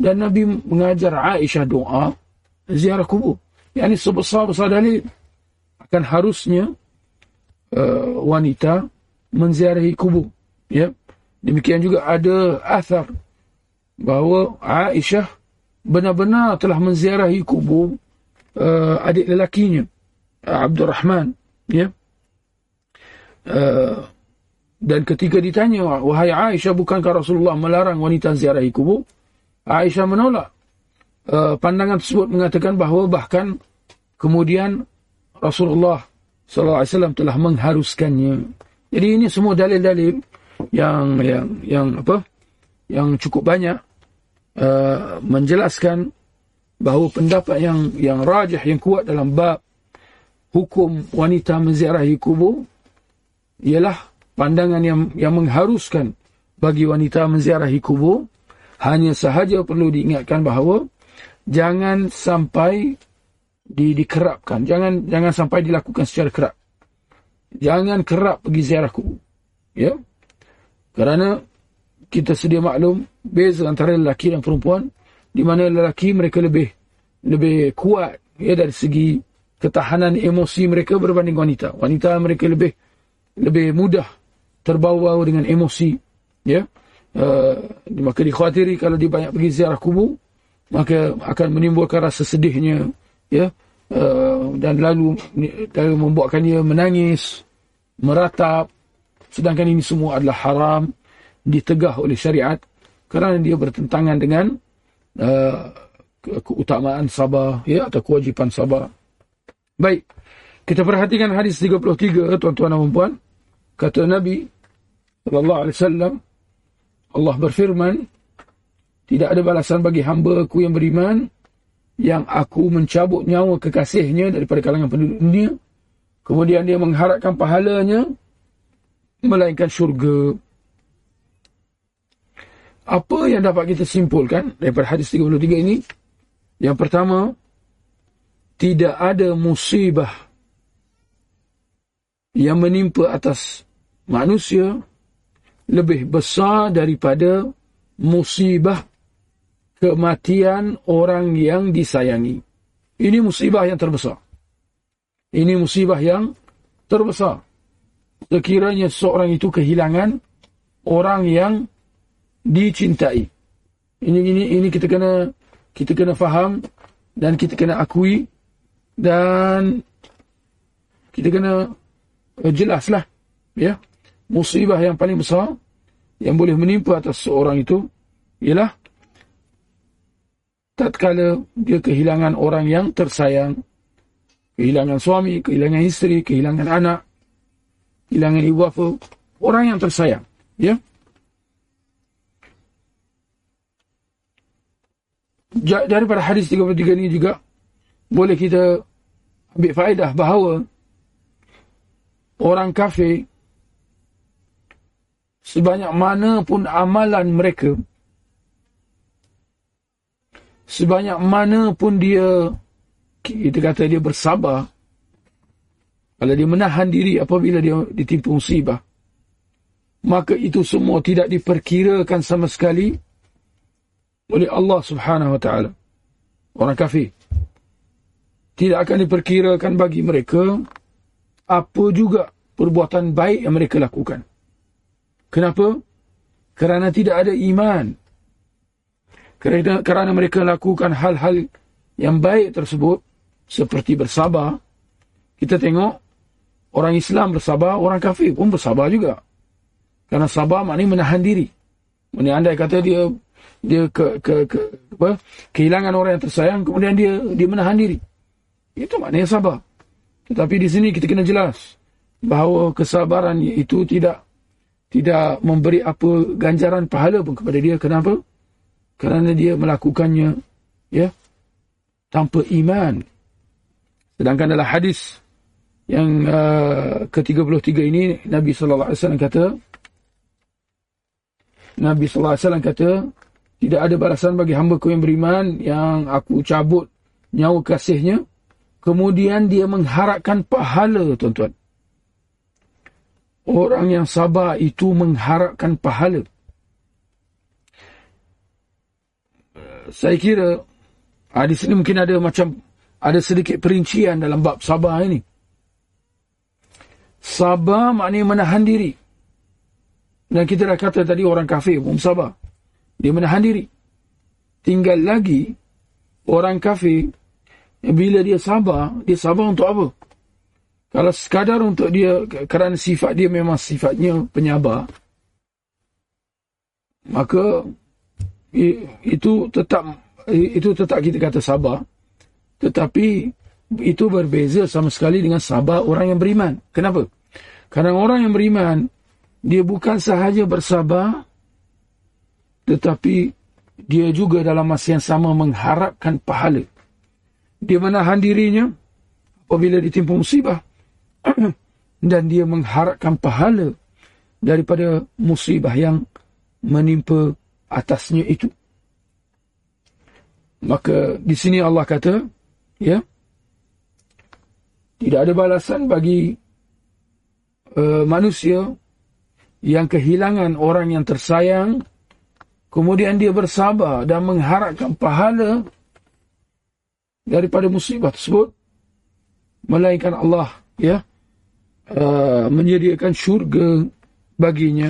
A: dan Nabi mengajar Aisyah doa ziarah kubur yakni sebesar-besar dalil akan harusnya uh, wanita menziarahi kubur. Ya. Demikian juga ada asar bahawa Aisyah benar-benar telah menziarahi kubur uh, adik lelakinya Abdul Rahman. Ya. Uh, dan ketika ditanya, wahai Aisyah, bukankah Rasulullah melarang wanita ziarahi kubur? Aisyah menolak. Uh, pandangan tersebut mengatakan bahawa bahkan kemudian Rasulullah sallallahu alaihi wasallam telah mengharuskannya. Jadi ini semua dalil-dalil yang yang yang apa? yang cukup banyak uh, menjelaskan bahawa pendapat yang yang rajih yang kuat dalam bab hukum wanita menziarahi kubur ialah pandangan yang yang mengharuskan bagi wanita menziarahi kubur hanya sahaja perlu diingatkan bahawa jangan sampai di dikerapkan. Jangan jangan sampai dilakukan secara kerap. Jangan kerap pergi ziarah kubur. Ya. Kerana kita sedia maklum beza antara lelaki dan perempuan di mana lelaki mereka lebih lebih kuat ya dari segi ketahanan emosi mereka berbanding wanita. Wanita mereka lebih lebih mudah terbawa dengan emosi ya. Uh, maka dikhawatiri kalau dia banyak pergi ziarah kubur maka akan menimbulkan rasa sedihnya ya uh, dan lalu lalu membuatkan dia menangis meratap sedangkan ini semua adalah haram ditegah oleh syariat kerana dia bertentangan dengan uh, keutamaan sabar ya atau kewajipan sabar. Baik. Kita perhatikan hadis 33 tuan-tuan dan puan kata Nabi sallallahu alaihi wasallam Allah berfirman tidak ada balasan bagi hamba-Ku yang beriman yang aku mencabut nyawa kekasihnya daripada kalangan penduduk dunia. Kemudian dia mengharapkan pahalanya melainkan syurga. Apa yang dapat kita simpulkan daripada hadis 33 ini? Yang pertama, tidak ada musibah yang menimpa atas manusia lebih besar daripada musibah kematian orang yang disayangi. Ini musibah yang terbesar. Ini musibah yang terbesar. Sekiranya seorang itu kehilangan orang yang dicintai. Ini ini ini kita kena kita kena faham dan kita kena akui dan kita kena uh, jelaslah ya musibah yang paling besar yang boleh menimpa atas seorang itu ialah tatkala dia kehilangan orang yang tersayang kehilangan suami kehilangan isteri kehilangan anak kehilangan ibu bapa orang yang tersayang ya. Daripada hadis 33 ini juga boleh kita ambil faedah bahawa orang kafir sebanyak mana pun amalan mereka sebanyak mana pun dia kita kata dia bersabar kalau dia menahan diri apabila dia ditimpa musibah maka itu semua tidak diperkirakan sama sekali oleh Allah Subhanahu wa taala. Orang kafir tidak akan diperkirakan bagi mereka apa juga perbuatan baik yang mereka lakukan. Kenapa? Kerana tidak ada iman. Kerana, kerana mereka lakukan hal-hal yang baik tersebut seperti bersabar. Kita tengok orang Islam bersabar, orang kafir pun bersabar juga. Kerana sabar maknanya menahan diri. Ini andai kata dia dia ke, ke, ke apa kehilangan orang yang tersayang kemudian dia dia menahan diri itu maknanya sabar tetapi di sini kita kena jelas bahawa kesabaran itu tidak tidak memberi apa ganjaran pahala pun kepada dia kenapa kerana dia melakukannya ya tanpa iman sedangkan dalam hadis yang uh, ke-33 ini Nabi sallallahu alaihi wasallam kata Nabi sallallahu alaihi wasallam kata tidak ada balasan bagi hamba ku yang beriman yang aku cabut nyawa kasihnya. Kemudian dia mengharapkan pahala, tuan-tuan. Orang yang sabar itu mengharapkan pahala. Saya kira ah, di sini mungkin ada macam ada sedikit perincian dalam bab sabar ini. Sabar maknanya menahan diri. Dan kita dah kata tadi orang kafir pun sabar. Dia menahan diri. Tinggal lagi orang kafir bila dia sabar, dia sabar untuk apa? Kalau sekadar untuk dia kerana sifat dia memang sifatnya penyabar, maka itu tetap itu tetap kita kata sabar. Tetapi itu berbeza sama sekali dengan sabar orang yang beriman. Kenapa? Karena orang yang beriman dia bukan sahaja bersabar tetapi dia juga dalam masa yang sama mengharapkan pahala. Dia menahan dirinya apabila ditimpa musibah [COUGHS] dan dia mengharapkan pahala daripada musibah yang menimpa atasnya itu. Maka di sini Allah kata, ya, tidak ada balasan bagi uh, manusia yang kehilangan orang yang tersayang Kemudian dia bersabar dan mengharapkan pahala daripada musibah tersebut. Melainkan Allah ya uh, menyediakan syurga baginya.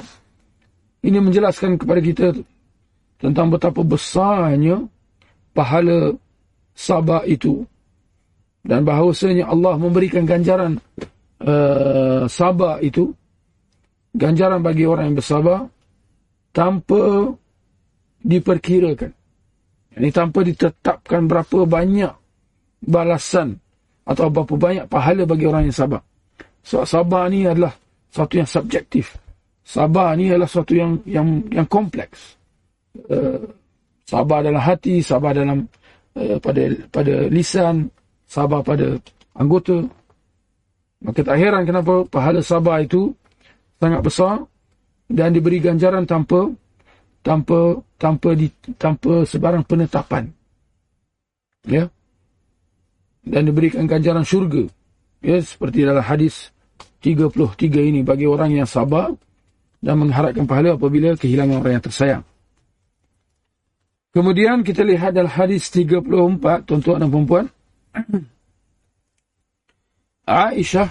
A: Ini menjelaskan kepada kita tentang betapa besarnya pahala sabar itu. Dan bahawasanya Allah memberikan ganjaran uh, sabar itu. Ganjaran bagi orang yang bersabar tanpa diperkirakan. Ini tanpa ditetapkan berapa banyak balasan atau berapa banyak pahala bagi orang yang sabar. So, sabar ni adalah satu yang subjektif. Sabar ni adalah satu yang yang yang kompleks. Uh, sabar dalam hati, sabar dalam uh, pada pada lisan, sabar pada anggota. Maka tak heran kenapa pahala sabar itu sangat besar dan diberi ganjaran tanpa tanpa tanpa di, tanpa sebarang penetapan. Ya. Dan diberikan ganjaran syurga. Ya, seperti dalam hadis 33 ini bagi orang yang sabar dan mengharapkan pahala apabila kehilangan orang yang tersayang. Kemudian kita lihat dalam hadis 34 tuan-tuan dan puan-puan. [CLEARS THROAT] Aisyah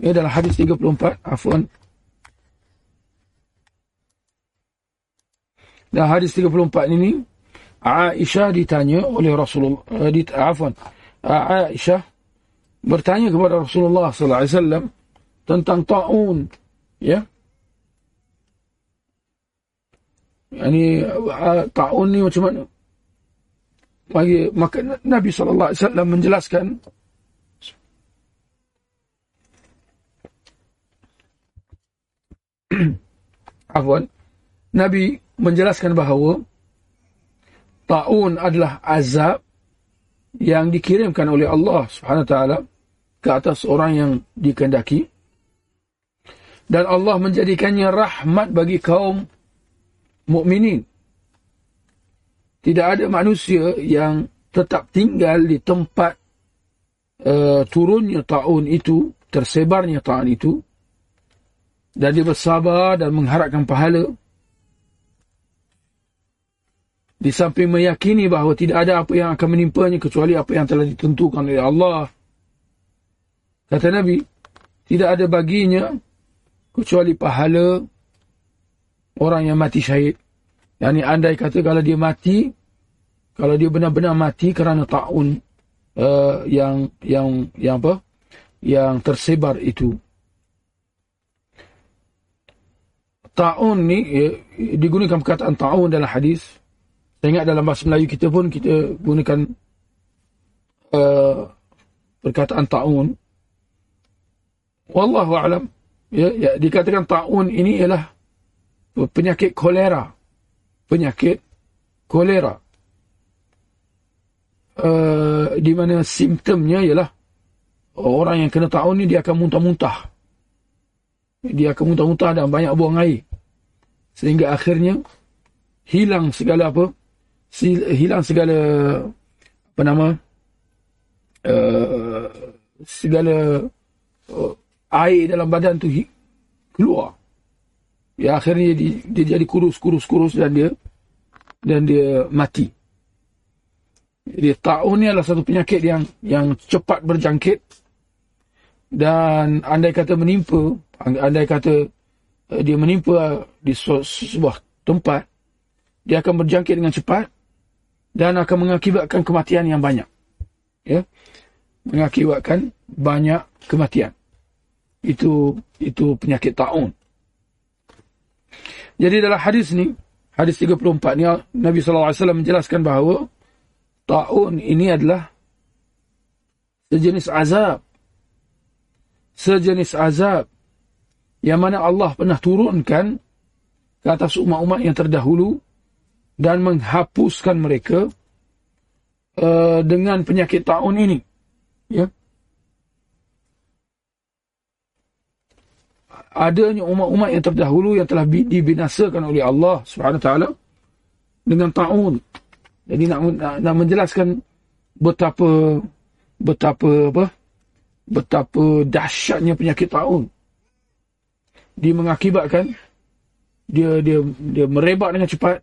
A: ya dalam hadis 34 afwan Dan hadis 34 ini Aisyah ditanya oleh Rasulullah uh, dit, afwan Aisyah bertanya kepada Rasulullah sallallahu alaihi wasallam tentang taun ya. Yani uh, taun ni macam mana? Bagi maka Nabi sallallahu alaihi wasallam menjelaskan [CLEARS THROAT] afwan Nabi menjelaskan bahawa taun adalah azab yang dikirimkan oleh Allah Subhanahu taala ke atas orang yang dikehendaki dan Allah menjadikannya rahmat bagi kaum mukminin. Tidak ada manusia yang tetap tinggal di tempat uh, turunnya taun itu, tersebarnya taun itu dan dia bersabar dan mengharapkan pahala di samping meyakini bahawa tidak ada apa yang akan menimpanya kecuali apa yang telah ditentukan oleh Allah. Kata Nabi, tidak ada baginya kecuali pahala orang yang mati syahid. Yang ini andai kata kalau dia mati, kalau dia benar-benar mati kerana ta'un uh, yang yang yang apa? Yang tersebar itu. Ta'un ni eh, digunakan perkataan ta'un dalam hadis saya ingat dalam bahasa Melayu kita pun kita gunakan uh, perkataan ta'un. Wallahu a'lam. Ya, ya, dikatakan ta'un ini ialah penyakit kolera. Penyakit kolera. Uh, di mana simptomnya ialah orang yang kena ta'un ni dia akan muntah-muntah. Dia akan muntah-muntah dan banyak buang air. Sehingga akhirnya hilang segala apa hilang segala apa nama uh, segala uh, air dalam badan tu keluar. Ya akhirnya dia, dia jadi kurus-kurus-kurus dan dia dan dia mati. Jadi taun ni adalah satu penyakit yang yang cepat berjangkit dan andai kata menimpa, andai kata uh, dia menimpa di sebuah tempat, dia akan berjangkit dengan cepat dan akan mengakibatkan kematian yang banyak. Ya. Mengakibatkan banyak kematian. Itu itu penyakit taun. Jadi dalam hadis ni, hadis 34 ni Nabi wasallam menjelaskan bahawa taun ini adalah sejenis azab. Sejenis azab yang mana Allah pernah turunkan ke atas umat-umat yang terdahulu dan menghapuskan mereka uh, dengan penyakit taun ini. Ya. Adanya umat-umat yang terdahulu yang telah dibinasakan oleh Allah Subhanahu taala dengan taun. Jadi nak, nak, nak menjelaskan betapa betapa apa? Betapa dahsyatnya penyakit taun. Dia mengakibatkan dia dia dia merebak dengan cepat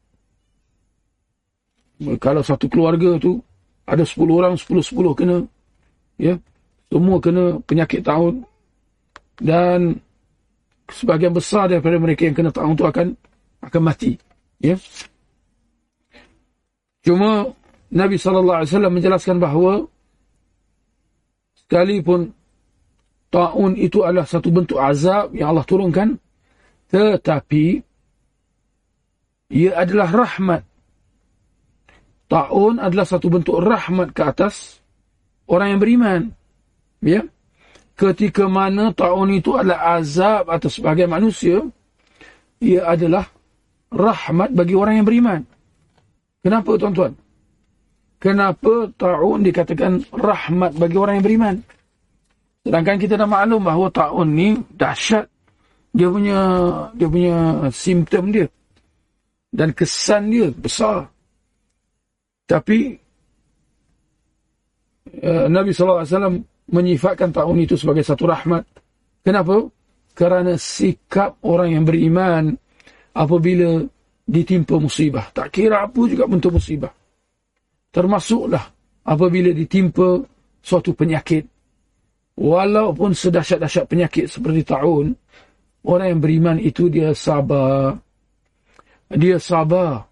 A: kalau satu keluarga tu ada 10 orang 10-10 kena ya semua kena penyakit tahun dan sebahagian besar daripada mereka yang kena tahun tu akan akan mati ya cuma Nabi SAW menjelaskan bahawa sekalipun ta'un itu adalah satu bentuk azab yang Allah turunkan tetapi ia adalah rahmat Ta'un adalah satu bentuk rahmat ke atas orang yang beriman. Ya. Ketika mana ta'un itu adalah azab atas sebagai manusia, ia adalah rahmat bagi orang yang beriman. Kenapa tuan-tuan? Kenapa ta'un dikatakan rahmat bagi orang yang beriman? Sedangkan kita dah maklum bahawa ta'un ni dahsyat dia punya dia punya simptom dia dan kesan dia besar. Tapi uh, Nabi SAW menyifatkan tahun itu sebagai satu rahmat. Kenapa? Kerana sikap orang yang beriman apabila ditimpa musibah. Tak kira apa juga bentuk musibah. Termasuklah apabila ditimpa suatu penyakit. Walaupun sedahsyat-dahsyat penyakit seperti tahun, orang yang beriman itu dia sabar. Dia sabar.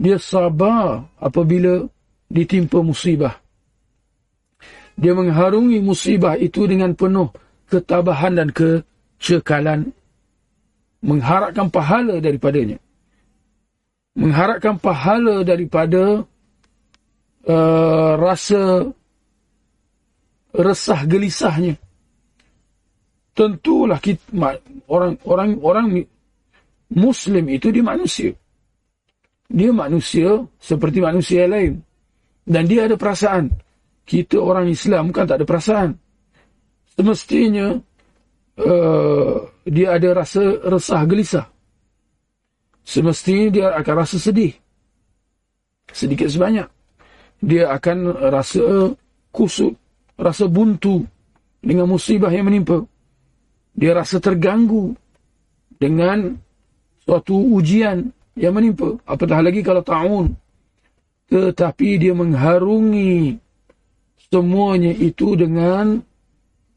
A: Dia sabar apabila ditimpa musibah. Dia mengharungi musibah itu dengan penuh ketabahan dan kecekalan. Mengharapkan pahala daripadanya. Mengharapkan pahala daripada uh, rasa resah gelisahnya. Tentulah kita, orang orang orang Muslim itu dia manusia. Dia manusia seperti manusia lain. Dan dia ada perasaan kita orang Islam kan tak ada perasaan. Semestinya uh, dia ada rasa resah gelisah. Semestinya dia akan rasa sedih. Sedikit sebanyak. Dia akan rasa kusut, rasa buntu dengan musibah yang menimpa. Dia rasa terganggu dengan suatu ujian yang menimpa. Apatah lagi kalau ta'un. Tetapi dia mengharungi semuanya itu dengan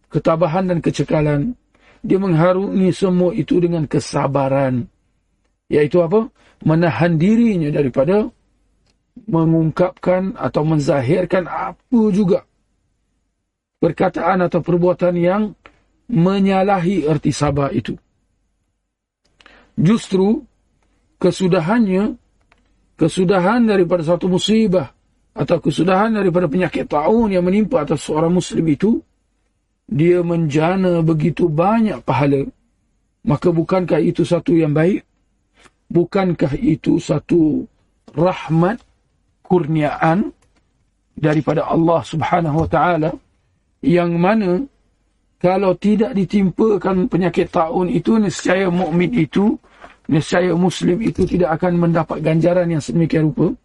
A: ketabahan dan kecekalan. Dia mengharungi semua itu dengan kesabaran. Iaitu apa? Menahan dirinya daripada mengungkapkan atau menzahirkan apa juga perkataan atau perbuatan yang menyalahi erti sabar itu. Justru kesudahannya, kesudahan daripada satu musibah atau kesudahan daripada penyakit taun yang menimpa atas seorang muslim itu dia menjana begitu banyak pahala. Maka bukankah itu satu yang baik? Bukankah itu satu rahmat kurniaan daripada Allah Subhanahu wa taala? Yang mana kalau tidak ditimpakan penyakit taun itu nescaya mukmin itu nescaya muslim itu tidak akan mendapat ganjaran yang sedemikian rupa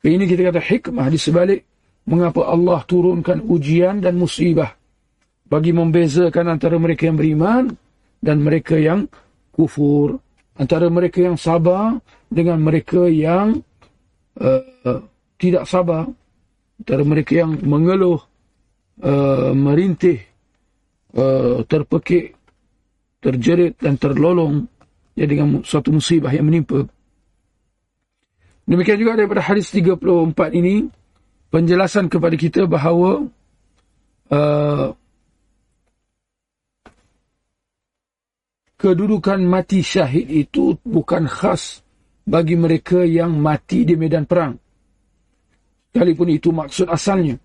A: ini kita kata hikmah di sebalik mengapa Allah turunkan ujian dan musibah bagi membezakan antara mereka yang beriman dan mereka yang kufur. Antara mereka yang sabar dengan mereka yang uh, tidak sabar. Antara mereka yang mengeluh, uh, merintih, uh, terpekik, terjerit dan terlolong ya, dengan suatu musibah yang menimpa. Demikian juga daripada hadis 34 ini penjelasan kepada kita bahawa uh, kedudukan mati syahid itu bukan khas bagi mereka yang mati di medan perang. Sekalipun itu maksud asalnya.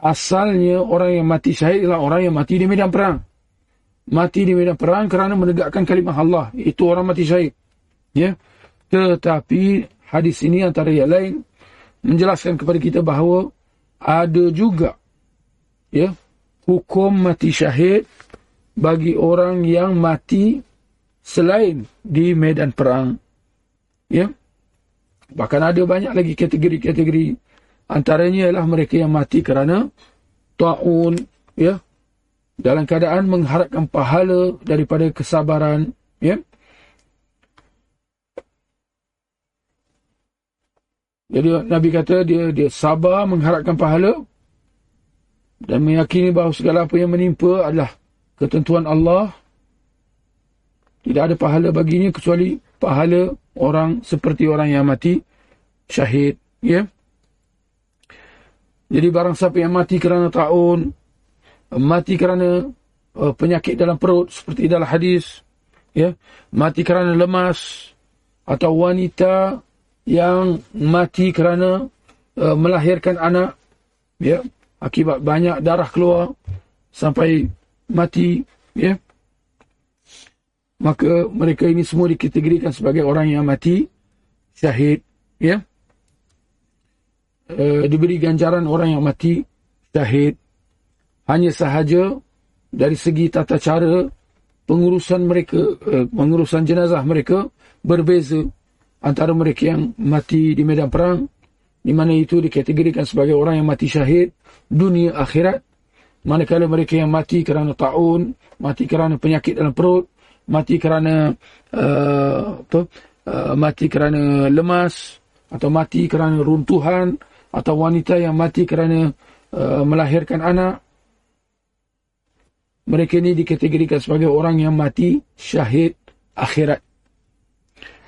A: Asalnya orang yang mati syahid adalah orang yang mati di medan perang. Mati di medan perang kerana menegakkan kalimah Allah. Itu orang mati syahid. Ya. Tetapi hadis ini antara yang lain menjelaskan kepada kita bahawa ada juga ya hukum mati syahid bagi orang yang mati selain di medan perang ya. Bahkan ada banyak lagi kategori-kategori antaranya ialah mereka yang mati kerana taun ya dalam keadaan mengharapkan pahala daripada kesabaran ya Jadi Nabi kata dia dia sabar mengharapkan pahala dan meyakini bahawa segala apa yang menimpa adalah ketentuan Allah. Tidak ada pahala baginya kecuali pahala orang seperti orang yang mati syahid. Ya. Jadi barang siapa yang mati kerana taun, mati kerana uh, penyakit dalam perut seperti dalam hadis, ya, mati kerana lemas atau wanita yang mati kerana uh, melahirkan anak ya akibat banyak darah keluar sampai mati ya. Maka mereka ini semua dikategorikan sebagai orang yang mati syahid ya. Uh, diberi ganjaran orang yang mati syahid. Hanya sahaja dari segi tata cara pengurusan mereka uh, pengurusan jenazah mereka berbeza antara mereka yang mati di medan perang di mana itu dikategorikan sebagai orang yang mati syahid dunia akhirat. Manakala mereka yang mati kerana taun mati kerana penyakit dalam perut mati kerana uh, apa uh, mati kerana lemas atau mati kerana runtuhan atau wanita yang mati kerana uh, melahirkan anak mereka ini dikategorikan sebagai orang yang mati syahid akhirat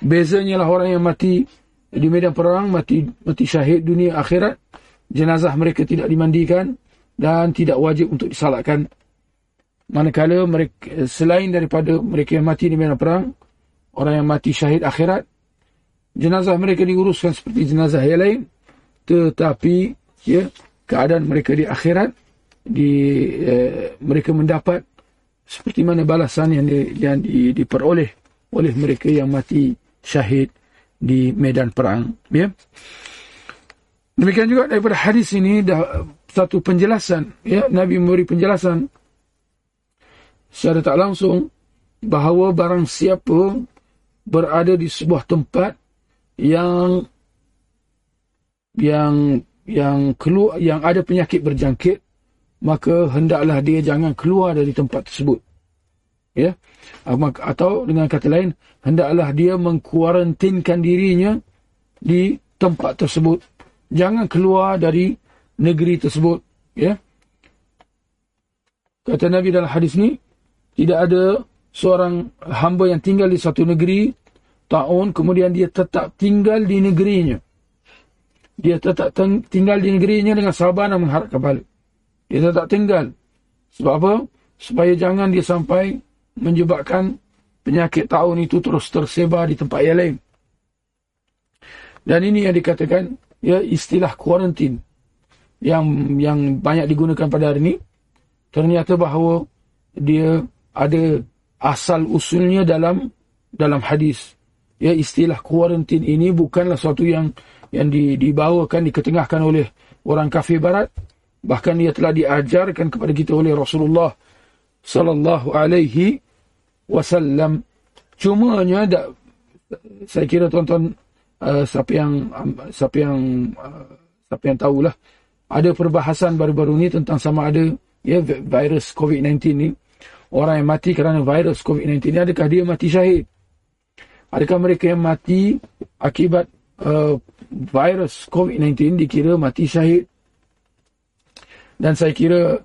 A: bezanya lah orang yang mati di medan perang mati mati syahid dunia akhirat jenazah mereka tidak dimandikan dan tidak wajib untuk disalatkan manakala mereka selain daripada mereka yang mati di medan perang orang yang mati syahid akhirat jenazah mereka diuruskan seperti jenazah yang lain tetapi ya keadaan mereka di akhirat di eh, mereka mendapat seperti mana balasan yang, di, yang di, diperoleh oleh mereka yang mati syahid di medan perang ya. Demikian juga daripada hadis ini dah satu penjelasan ya. Nabi memberi penjelasan secara tak langsung bahawa barang siapa berada di sebuah tempat yang yang yang keluar yang ada penyakit berjangkit maka hendaklah dia jangan keluar dari tempat tersebut ya? Atau dengan kata lain hendaklah dia mengkuarantinkan dirinya di tempat tersebut. Jangan keluar dari negeri tersebut ya? Kata nabi dalam hadis ni tidak ada seorang hamba yang tinggal di satu negeri tahun kemudian dia tetap tinggal di negerinya. Dia tetap tinggal di negerinya dengan sabar dan mengharap kembali. Dia tetap tinggal. Sebab apa? Supaya jangan dia sampai menyebabkan penyakit tahun itu terus tersebar di tempat yang lain. Dan ini yang dikatakan ya istilah kuarantin yang yang banyak digunakan pada hari ini ternyata bahawa dia ada asal usulnya dalam dalam hadis. Ya istilah kuarantin ini bukanlah sesuatu yang yang di, dibawakan diketengahkan oleh orang kafir barat bahkan dia telah diajarkan kepada kita oleh Rasulullah sallallahu alaihi wasallam. Cumanya da, saya kira tuan-tuan uh, siapa yang um, siapa yang uh, siapa yang tahulah ada perbahasan baru-baru ni tentang sama ada ya virus COVID-19 ni. Orang yang mati kerana virus COVID-19 ni adakah dia mati syahid? Adakah mereka yang mati akibat uh, virus COVID-19 dikira mati syahid? Dan saya kira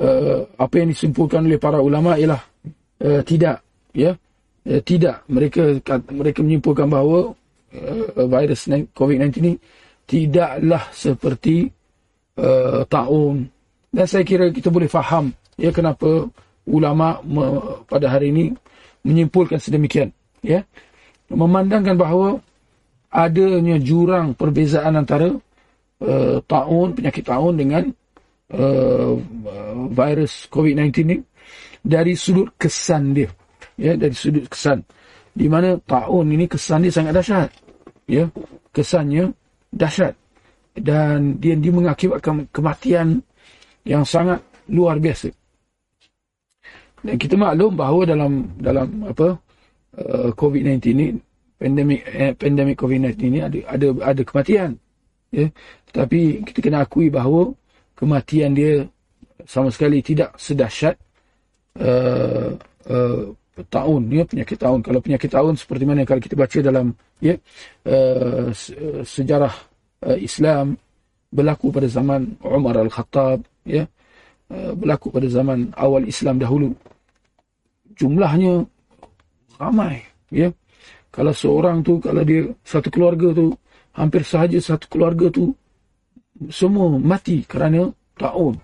A: uh, apa yang disimpulkan oleh para ulama ialah uh, tidak ya. Uh, tidak mereka mereka menyimpulkan bahawa uh, virus COVID-19 ini tidaklah seperti uh, taun dan saya kira kita boleh faham ya kenapa ulama me, pada hari ini menyimpulkan sedemikian ya. Memandangkan bahawa adanya jurang perbezaan antara uh, taun penyakit taun dengan uh, virus COVID-19 ni dari sudut kesan dia. Ya, dari sudut kesan. Di mana tahun ini kesan dia sangat dahsyat. Ya, kesannya dahsyat. Dan dia, dia mengakibatkan kematian yang sangat luar biasa. Dan kita maklum bahawa dalam dalam apa uh, COVID-19 ini pandemik eh, pandemik COVID-19 ini ada ada ada kematian. Ya, tapi kita kena akui bahawa kematian dia sama sekali tidak sedahsyat uh, uh, tahun. Ya penyakit tahun. Kalau penyakit tahun seperti mana kalau kita baca dalam ya uh, sejarah uh, Islam berlaku pada zaman Umar Al-Khattab ya uh, berlaku pada zaman awal Islam dahulu. Jumlahnya ramai ya. Kalau seorang tu kalau dia satu keluarga tu hampir sahaja satu keluarga tu semua mati kerana tahun.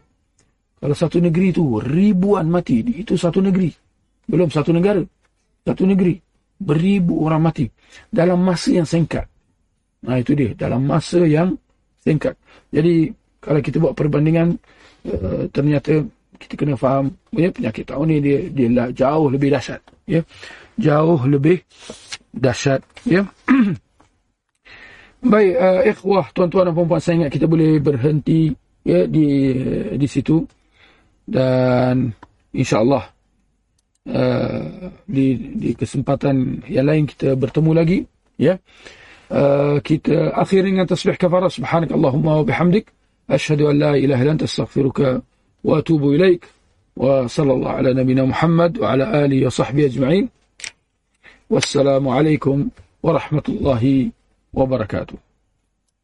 A: Kalau satu negeri itu ribuan mati, itu satu negeri. Belum satu negara. Satu negeri. Beribu orang mati. Dalam masa yang singkat. Nah itu dia dalam masa yang singkat. Jadi kalau kita buat perbandingan uh, ternyata kita kena faham ya, penyakit tahun ni dia dia lah jauh lebih dahsyat ya. Jauh lebih dahsyat ya. [CLEARS THROAT] Baik, uh, ikhwah, tuan-tuan dan puan-puan saya ingat kita boleh berhenti ya di di situ dan insya-Allah uh, di di kesempatan yang lain kita bertemu lagi ya. Uh, kita akhir dengan tasbih kafarah subhanakallahumma wa bihamdik asyhadu an la ilaha illa astaghfiruka wa atubu ilaik wa sallallahu ala nabina Muhammad wa ala alihi wa sahbihi ajma'in. Wassalamu alaikum warahmatullahi wabarakatuh. وبركاته.